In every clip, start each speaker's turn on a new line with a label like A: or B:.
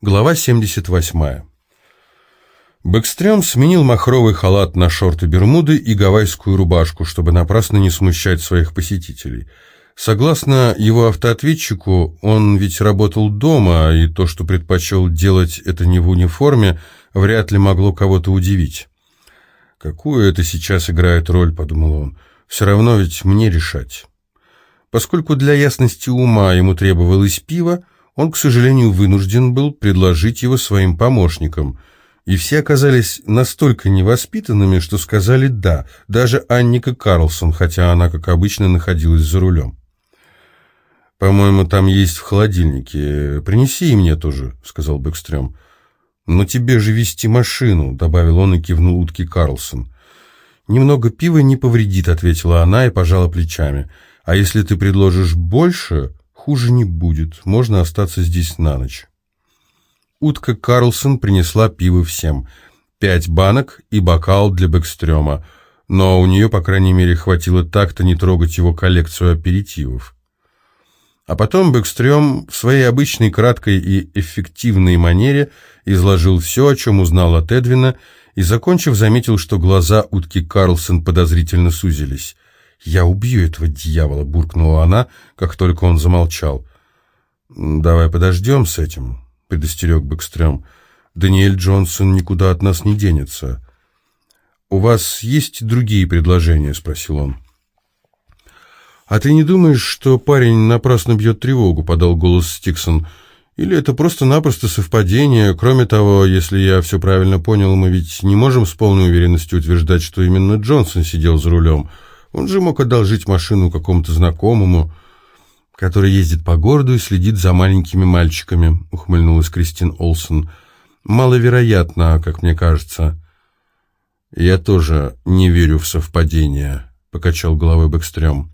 A: Глава 78. Бэкстрём сменил махровый халат на шорты-бермуды и гавайскую рубашку, чтобы напрасно не смущать своих посетителей. Согласно его автоответчику, он ведь работал дома, и то, что предпочел делать это не в униформе, вряд ли могло кого-то удивить. «Какую это сейчас играет роль?» — подумал он. «Все равно ведь мне решать». Поскольку для ясности ума ему требовалось пиво, он, к сожалению, вынужден был предложить его своим помощникам, и все оказались настолько невоспитанными, что сказали «да», даже Анника Карлсон, хотя она, как обычно, находилась за рулем. «По-моему, там есть в холодильнике. Принеси и мне тоже», — сказал Бэкстрём. «Но тебе же вести машину», — добавил он и кивнул утки Карлсон. «Немного пива не повредит», — ответила она и пожала плечами. «А если ты предложишь больше, Хуже не будет, можно остаться здесь на ночь. Утка Карлсон принесла пиво всем. Пять банок и бокал для Бэкстрёма, но у нее, по крайней мере, хватило так-то не трогать его коллекцию аперитивов. А потом Бэкстрём в своей обычной краткой и эффективной манере изложил все, о чем узнал от Эдвина, и, закончив, заметил, что глаза утки Карлсон подозрительно сузились. «Я убью этого дьявола», — буркнула она, как только он замолчал. «Давай подождем с этим», — предостерег Бэкстрём. «Даниэль Джонсон никуда от нас не денется». «У вас есть другие предложения?» — спросил он. «А ты не думаешь, что парень напрасно бьет тревогу?» — подал голос Стиксон. «Или это просто-напросто совпадение? Кроме того, если я все правильно понял, мы ведь не можем с полной уверенностью утверждать, что именно Джонсон сидел за рулем». Он же мог одолжить машину какому-то знакомому, который ездит по городу и следит за маленькими мальчиками, ухмыльнулась Кристин Олсон. Маловероятно, как мне кажется. Я тоже не верю в совпадения, покачал головой Бэкстрём.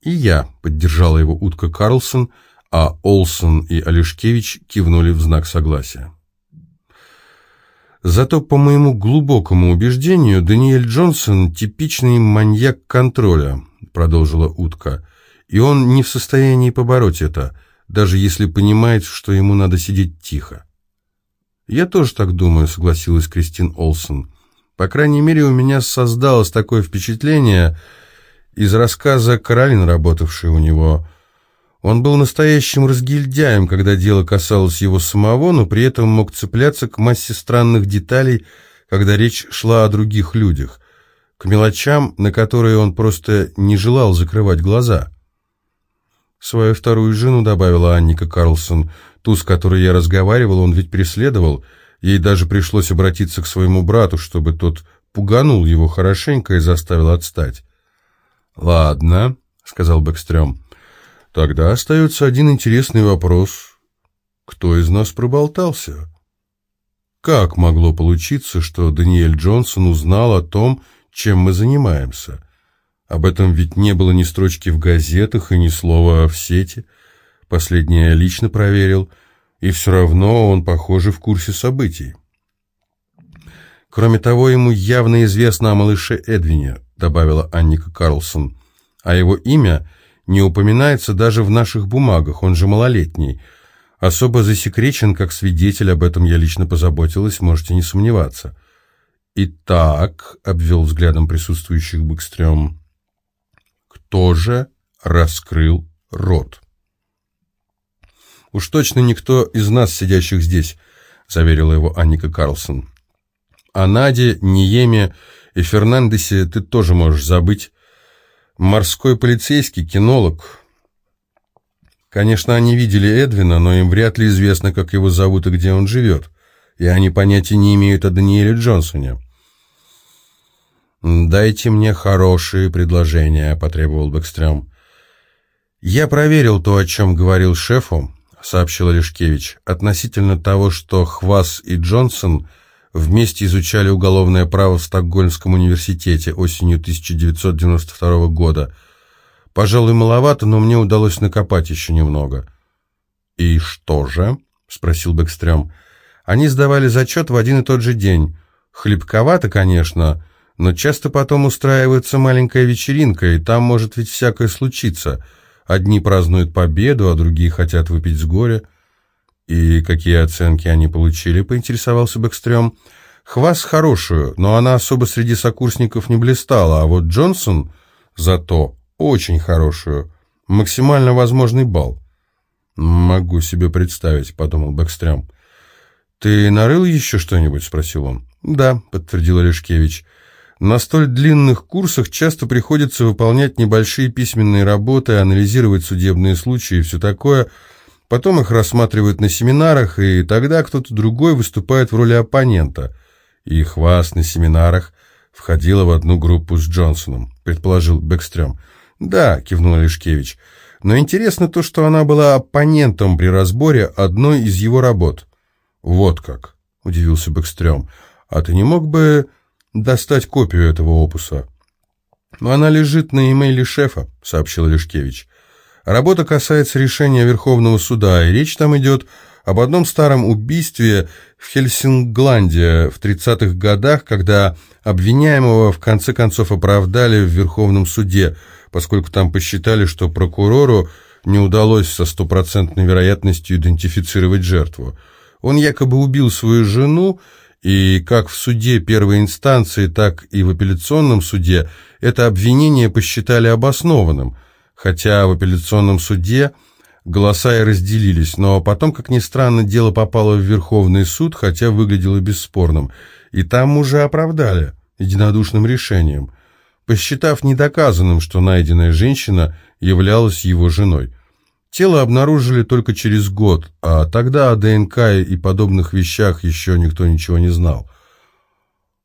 A: И я, поддержала его утка Карлсон, а Олсон и Олешкевич кивнули в знак согласия. Зато, по моему глубокому убеждению, Даниэль Джонсон – типичный маньяк контроля, продолжила утка, и он не в состоянии побороть это, даже если понимает, что ему надо сидеть тихо. Я тоже так думаю, согласилась Кристин Олсон. По крайней мере, у меня создалось такое впечатление из рассказа Каролин, работавшей у него – он был настоящим разгильдяем, когда дело касалось его самого, но при этом мог цепляться к массе странных деталей, когда речь шла о других людях, к мелочам, на которые он просто не желал закрывать глаза. Свою вторую жену добавила Анника Карлсон, ту, с которой я разговаривал, он ведь преследовал, ей даже пришлось обратиться к своему брату, чтобы тот пуганул его хорошенько и заставил отстать. «Ладно», — сказал Бэкстрём, — Тогда остается один интересный вопрос. Кто из нас проболтался? Как могло получиться, что Даниэль Джонсон узнал о том, чем мы занимаемся? Об этом ведь не было ни строчки в газетах и ни слова в сети. Последнее я лично проверил, и все равно он, похоже, в курсе событий. Кроме того, ему явно известно о малыше Эдвине, добавила Анника Карлсон, а его имя — не упоминается даже в наших бумагах, он же малолетний. Особо засекречен, как свидетель, об этом я лично позаботилась, можете не сомневаться. Итак, обвел взглядом присутствующих Бэкстрём, кто же раскрыл рот? Уж точно никто из нас, сидящих здесь, заверила его Анника Карлсон. О Наде, Ниеме и Фернандесе ты тоже можешь забыть, Морской полицейский, кинолог. Конечно, они видели Эдвина, но им вряд ли известно, как его зовут и где он живет. И они понятия не имеют о Даниэле Джонсоне. «Дайте мне хорошие предложения», — потребовал Бэкстрём. «Я проверил то, о чем говорил шефу», — сообщил Лешкевич, «относительно того, что Хвас и Джонсон — Вместе изучали уголовное право в Стокгольмском университете осенью 1992 года. Пожалуй, маловато, но мне удалось накопать еще немного. «И что же?» — спросил Бэкстрём. «Они сдавали зачет в один и тот же день. Хлебковато, конечно, но часто потом устраивается маленькая вечеринка, и там может ведь всякое случиться. Одни празднуют победу, а другие хотят выпить с горя». «И какие оценки они получили?» — поинтересовался Бэкстрём. «Хвас хорошую, но она особо среди сокурсников не блистала, а вот Джонсон зато очень хорошую, максимально возможный балл». «Могу себе представить», — подумал Бэкстрём. «Ты нарыл еще что-нибудь?» — спросил он. «Да», — подтвердил Олешкевич. «На столь длинных курсах часто приходится выполнять небольшие письменные работы, анализировать судебные случаи и все такое. Потом их рассматривают на семинарах, и тогда кто-то другой выступает в роли оппонента. И Хвас на семинарах входила в одну группу с Джонсоном», — предположил Бэкстрём. «Да», — кивнул Олешкевич. «Но интересно то, что она была оппонентом при разборе одной из его работ». «Вот как», — удивился Бэкстрём. «А ты не мог бы достать копию этого опуса?» «Она лежит на имейле шефа», — сообщил Лешкевич. «Работа касается решения Верховного суда, и речь там идет об одном старом убийстве в Хельсингланде в 30-х годах, когда обвиняемого в конце концов оправдали в Верховном суде, поскольку там посчитали, что прокурору не удалось со стопроцентной вероятностью идентифицировать жертву. Он якобы убил свою жену, и как в суде первой инстанции, так и в апелляционном суде это обвинение посчитали обоснованным, хотя в апелляционном суде голоса и разделились, но потом, как ни странно, дело попало в Верховный суд, хотя выглядело бесспорным, и там уже оправдали единодушным решением, посчитав недоказанным, что найденная женщина являлась его женой. Тело обнаружили только через год, а тогда о ДНК и подобных вещах еще никто ничего не знал.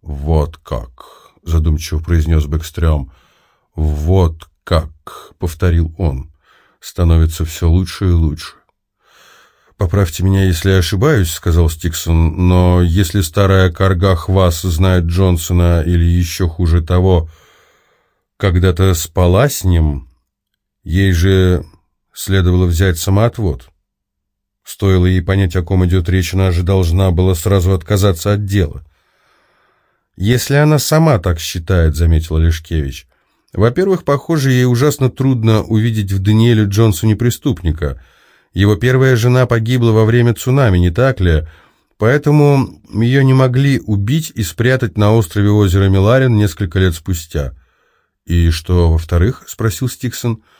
A: «Вот как», — задумчиво произнес Бэкстрём. «Вот как», — повторил он. «Становится все лучше и лучше». «Поправьте меня, если я ошибаюсь», — сказал Стиксон, «но если старая карга Хвас знает Джонсона или еще хуже того, когда-то спала с ним, ей же следовало взять самоотвод. Стоило ей понять, о ком идет речь, она же должна была сразу отказаться от дела. «Если она сама так считает», — заметил Лешкевич. «Во-первых, похоже, ей ужасно трудно увидеть в Даниэле Джонсоне преступника. Его первая жена погибла во время цунами, не так ли? Поэтому ее не могли убить и спрятать на острове озера Миларин несколько лет спустя». «И что, во-вторых?» — спросил Стиксон. —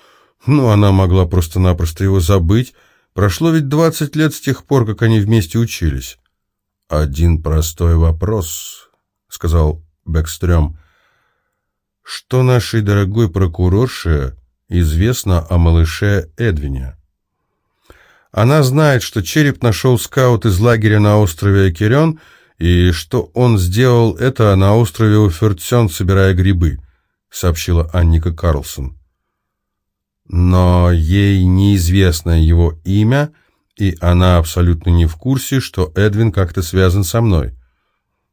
A: ну, она могла просто-напросто его забыть. Прошло ведь двадцать лет с тех пор, как они вместе учились. «Один простой вопрос», — сказал Бэкстрём. «Что нашей дорогой прокурорше известно о малыше Эдвине?» Она знает, что череп нашел скаут из лагеря на острове Акерен, и что он сделал это на острове Уфертсен, собирая грибы, сообщила Анника Карлсон но ей неизвестно его имя, и она абсолютно не в курсе, что Эдвин как-то связан со мной.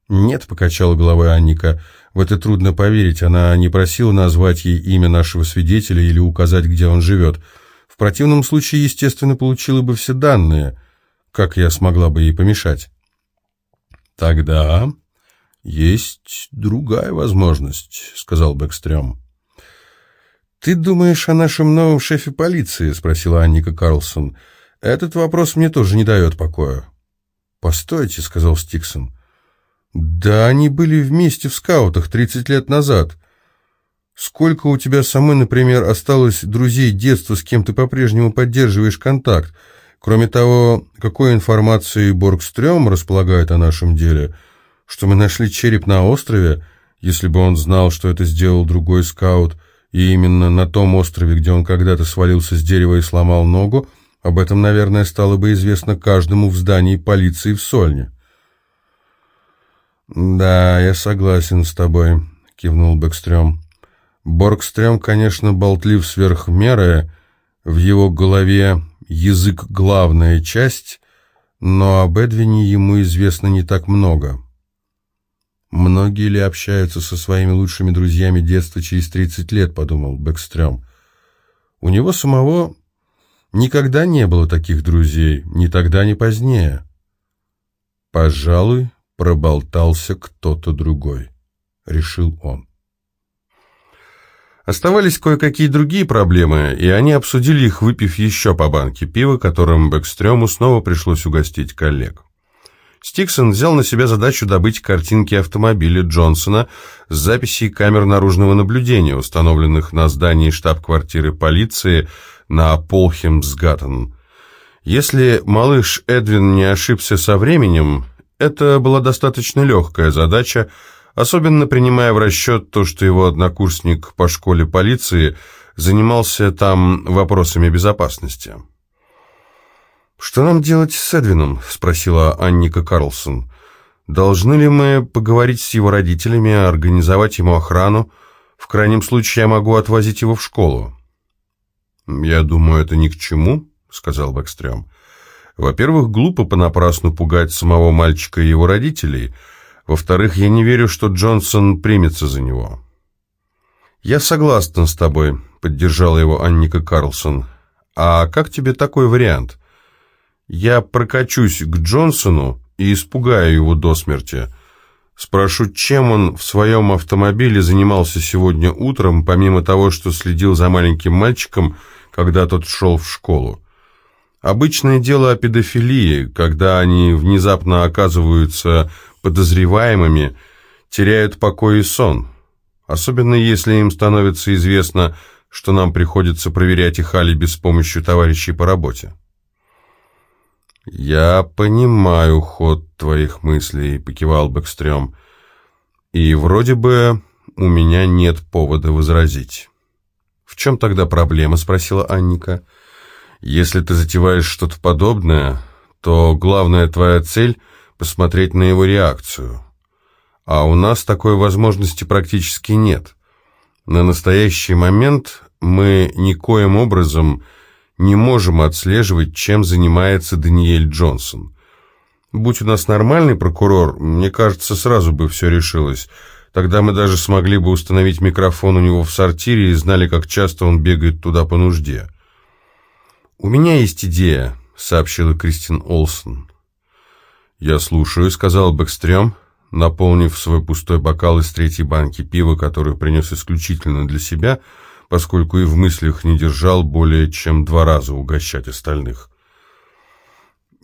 A: «Нет», — покачала головой Анника, — «в это трудно поверить, она не просила назвать ей имя нашего свидетеля или указать, где он живет. В противном случае, естественно, получила бы все данные. Как я смогла бы ей помешать?» «Тогда есть другая возможность», — сказал Бэкстрём. «Ты думаешь о нашем новом шефе полиции?» — спросила Анника Карлсон. «Этот вопрос мне тоже не дает покоя». «Постойте», — сказал Стиксон. «Да они были вместе в скаутах 30 лет назад. Сколько у тебя самой, например, осталось друзей детства, с кем ты по-прежнему поддерживаешь контакт? Кроме того, какой информацией Боргстрём располагает о нашем деле? Что мы нашли череп на острове? Если бы он знал, что это сделал другой скаут...» И именно на том острове, где он когда-то свалился с дерева и сломал ногу, об этом, наверное, стало бы известно каждому в здании полиции в Сольне. «Да, я согласен с тобой», — кивнул Бэкстрём. «Боргстрём, конечно, болтлив сверх меры, в его голове язык — главная часть, но об Эдвине ему известно не так много». «Многие ли общаются со своими лучшими друзьями детства через 30 лет?» — подумал Бэкстрём. «У него самого никогда не было таких друзей, ни тогда, ни позднее». «Пожалуй, проболтался кто-то другой», — решил он. Оставались кое-какие другие проблемы, и они обсудили их, выпив еще по банке пива, которым Бэкстрёму снова пришлось угостить коллег. Стиксон взял на себя задачу добыть картинки автомобиля Джонсона с записей камер наружного наблюдения, установленных на здании штаб-квартиры полиции на Полхемсгаттен. Если малыш Эдвин не ошибся со временем, это была достаточно легкая задача, особенно принимая в расчет то, что его однокурсник по школе полиции занимался там вопросами безопасности. «Что нам делать с Эдвином?» – спросила Анника Карлсон. «Должны ли мы поговорить с его родителями, организовать ему охрану? В крайнем случае я могу отвозить его в школу». «Я думаю, это ни к чему», — сказал Бэкстрём. «Во-первых, глупо понапрасну пугать самого мальчика и его родителей. Во-вторых, я не верю, что Джонсон примется за него». «Я согласна с тобой», — поддержала его Анника Карлсон. «А как тебе такой вариант? Я прокачусь к Джонсону и испугаю его до смерти». Спрошу, чем он в своем автомобиле занимался сегодня утром, помимо того, что следил за маленьким мальчиком, когда тот шел в школу. Обычное дело о педофилии, когда они внезапно оказываются подозреваемыми, теряют покой и сон. Особенно если им становится известно, что нам приходится проверять их алиби с помощью товарищей по работе. «Я понимаю ход твоих мыслей», — покивал Бэкстрём. «И вроде бы у меня нет повода возразить». «В чем тогда проблема?» — спросила Анника. «Если ты затеваешь что-то подобное, то главная твоя цель — посмотреть на его реакцию. А у нас такой возможности практически нет. На настоящий момент мы никоим образом не можем отслеживать, чем занимается Даниэль Джонсон. Будь у нас нормальный прокурор, мне кажется, сразу бы все решилось. Тогда мы даже смогли бы установить микрофон у него в сортире и знали, как часто он бегает туда по нужде. «У меня есть идея», — сообщила Кристин Олсон. «Я слушаю», — сказал Бэкстрём, наполнив свой пустой бокал из третьей банки пива, которую принес исключительно для себя — поскольку и в мыслях не держал более чем два раза угощать остальных.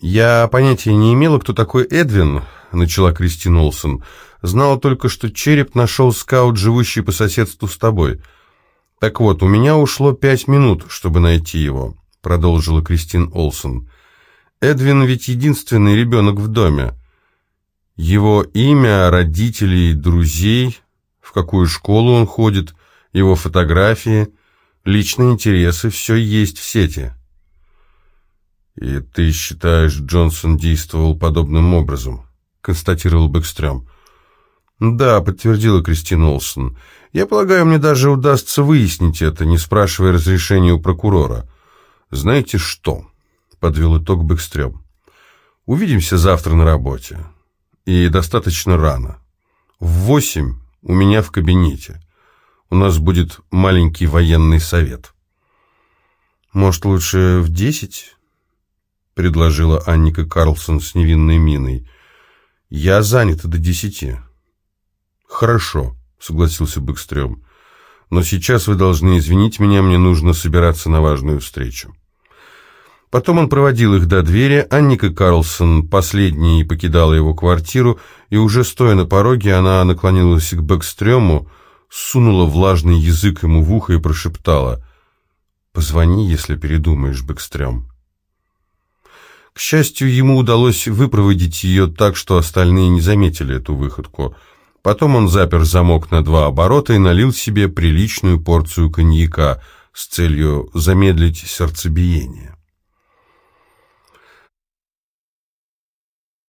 A: «Я понятия не имела, кто такой Эдвин», — начала Кристин Олсон. «Знала только, что череп нашел скаут, живущий по соседству с тобой. Так вот, у меня ушло пять минут, чтобы найти его», — продолжила Кристин Олсон. «Эдвин ведь единственный ребенок в доме. Его имя, родителей, друзей, в какую школу он ходит, его фотографии, личные интересы, все есть в сети. «И ты считаешь, Джонсон действовал подобным образом?» — констатировал Бэкстрём. «Да», — подтвердила Кристина Олсон. «Я полагаю, мне даже удастся выяснить это, не спрашивая разрешения у прокурора. Знаете что?» — подвел итог Бэкстрём. «Увидимся завтра на работе. И достаточно рано. В восемь у меня в кабинете у нас будет маленький военный совет. «Может, лучше в десять?» — предложила Анника Карлсон с невинной миной. «Я занята до десяти». «Хорошо», — согласился Бэкстрём. «Но сейчас вы должны извинить меня, мне нужно собираться на важную встречу». Потом он проводил их до двери, Анника Карлсон последней покидала его квартиру, и уже стоя на пороге, она наклонилась к Бэкстрёму, сунула влажный язык ему в ухо и прошептала «Позвони, если передумаешь, Бэкстрём». К счастью, ему удалось выпроводить ее так, что остальные не заметили эту выходку. Потом он запер замок на два оборота и налил себе приличную порцию коньяка с целью замедлить сердцебиение.